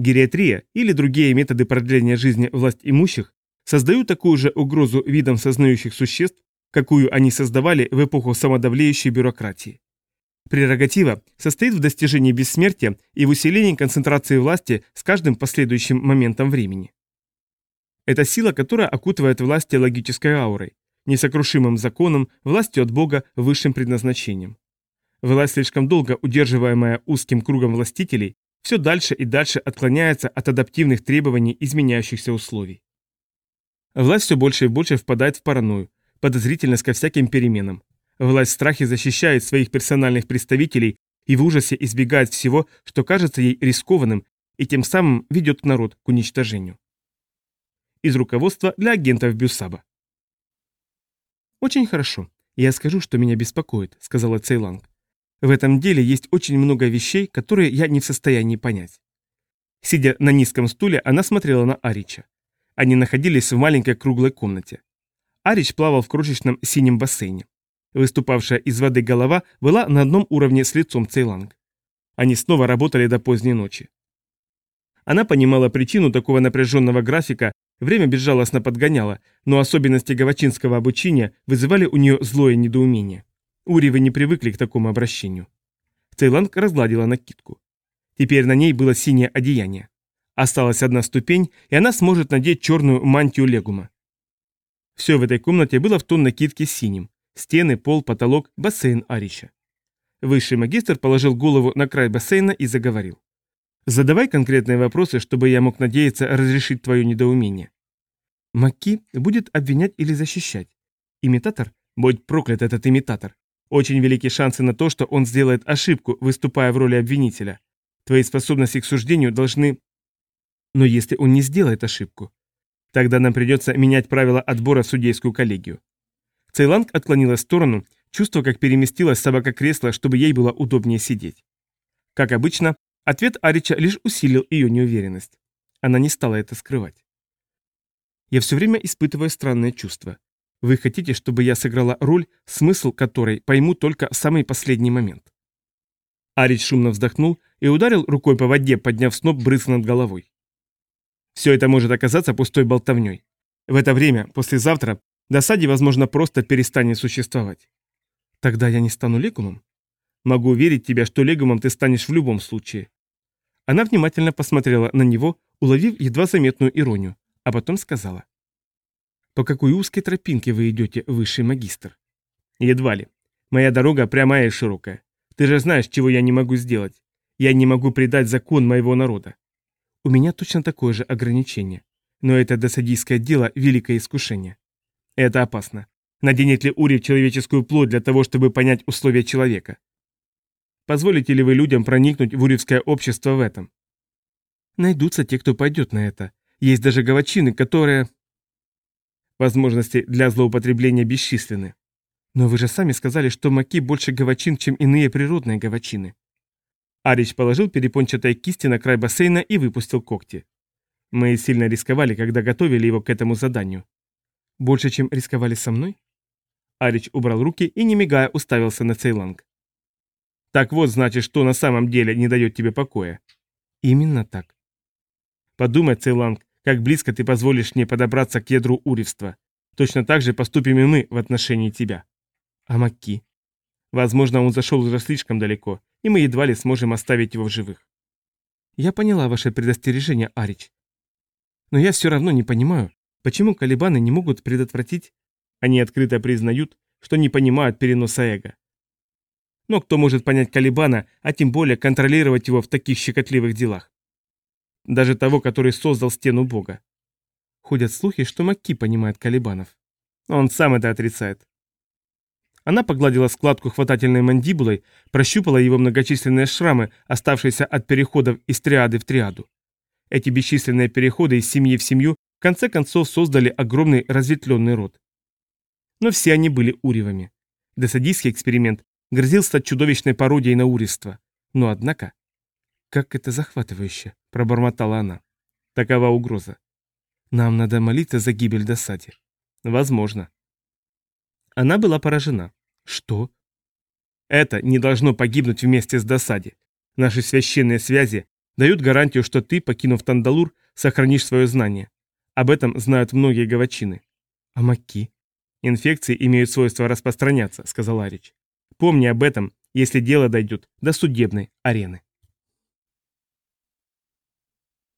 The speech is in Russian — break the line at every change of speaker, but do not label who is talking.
Гериатрия или другие методы продления жизни власть имущих создают такую же угрозу видам сознающих существ, какую они создавали в эпоху самодавлеющей бюрократии. Прерогатива состоит в достижении бессмертия и в усилении концентрации власти с каждым последующим моментом времени. Это сила, которая окутывает власть логической аурой, несокрушимым законом, властью от Бога, высшим предназначением. Власть, слишком долго удерживаемая узким кругом властителей, все дальше и дальше отклоняется от адаптивных требований изменяющихся условий. Власть все больше и больше впадает в паранойю, подозрительность ко всяким переменам. Власть в страхе защищает своих персональных представителей и в ужасе избегает всего, что кажется ей рискованным, и тем самым ведет народ к уничтожению. Из руководства для агентов Бюсаба. «Очень хорошо. Я скажу, что меня беспокоит», — сказала Цейланг. «В этом деле есть очень много вещей, которые я не в состоянии понять». Сидя на низком стуле, она смотрела на Арича. Они находились в маленькой круглой комнате. Арич плавал в крошечном синем бассейне. Выступавшая из воды голова была на одном уровне с лицом Цейланг. Они снова работали до поздней ночи. Она понимала причину такого напряженного графика, время безжалостно подгоняло, но особенности гавачинского обучения вызывали у нее злое недоумение. Уривы не привыкли к такому обращению. Цейланг разгладила накидку. Теперь на ней было синее одеяние. Осталась одна ступень, и она сможет надеть черную мантию легума. Все в этой комнате было в тон накидки синим. Стены, пол, потолок, бассейн Арища. Высший магистр положил голову на край бассейна и заговорил. «Задавай конкретные вопросы, чтобы я мог надеяться разрешить твое недоумение». Макки будет обвинять или защищать. Имитатор? Будь проклят этот имитатор. Очень велики шансы на то, что он сделает ошибку, выступая в роли обвинителя. Твои способности к суждению должны... Но если он не сделает ошибку, тогда нам придется менять правила отбора в судейскую коллегию. Цейланг отклонилась в сторону, чувствуя, как переместилась собака кресла, чтобы ей было удобнее сидеть. Как обычно, ответ Арича лишь усилил ее неуверенность. Она не стала это скрывать. «Я все время испытываю странное чувство. Вы хотите, чтобы я сыграла роль, смысл которой пойму только в самый последний момент?» Арич шумно вздохнул и ударил рукой по воде, подняв сноп брызг над головой. Все это может оказаться пустой болтовней. В это время, послезавтра, Досаде, возможно, просто перестанет существовать. Тогда я не стану легумом? Могу уверить тебя, что легумом ты станешь в любом случае. Она внимательно посмотрела на него, уловив едва заметную иронию, а потом сказала. «По какой узкой тропинке вы идете, высший магистр?» «Едва ли. Моя дорога прямая и широкая. Ты же знаешь, чего я не могу сделать. Я не могу предать закон моего народа. У меня точно такое же ограничение. Но это досадийское дело – великое искушение. Это опасно. Наденет ли Ури человеческую плоть для того, чтобы понять условия человека? Позволите ли вы людям проникнуть в уревское общество в этом? Найдутся те, кто пойдет на это. Есть даже гавачины, которые... Возможности для злоупотребления бесчисленны. Но вы же сами сказали, что маки больше гавачин, чем иные природные гавачины. Арич положил перепончатой кисти на край бассейна и выпустил когти. Мы сильно рисковали, когда готовили его к этому заданию. Больше, чем рисковали со мной? Арич убрал руки и, не мигая, уставился на Цейланг. Так вот, значит, что на самом деле не дает тебе покоя. Именно так. Подумай, Цейланг, как близко ты позволишь мне подобраться к ядру уривства. Точно так же поступим и мы в отношении тебя. А Макки? Возможно, он зашел уже слишком далеко, и мы едва ли сможем оставить его в живых. Я поняла ваше предостережение, Арич. Но я все равно не понимаю, Почему колебаны не могут предотвратить? Они открыто признают, что не понимают переноса эго. Но кто может понять Калибана, а тем более контролировать его в таких щекотливых делах? Даже того, который создал стену Бога. Ходят слухи, что Макки понимает Калибанов. Он сам это отрицает. Она погладила складку хватательной мандибулой, прощупала его многочисленные шрамы, оставшиеся от переходов из триады в триаду. Эти бесчисленные переходы из семьи в семью в конце концов создали огромный разветвленный род. Но все они были уревами. Досадийский эксперимент грозил стать чудовищной пародией на урество. Но однако... «Как это захватывающе!» – пробормотала она. Такова угроза. Нам надо молиться за гибель досаде. Возможно. Она была поражена. Что? Это не должно погибнуть вместе с досаде. Наши священные связи Дают гарантию, что ты, покинув Тандалур, сохранишь свое знание. Об этом знают многие гавачины.
А маки?
Инфекции имеют свойство распространяться, сказал Арич. Помни об этом, если дело дойдет до судебной арены.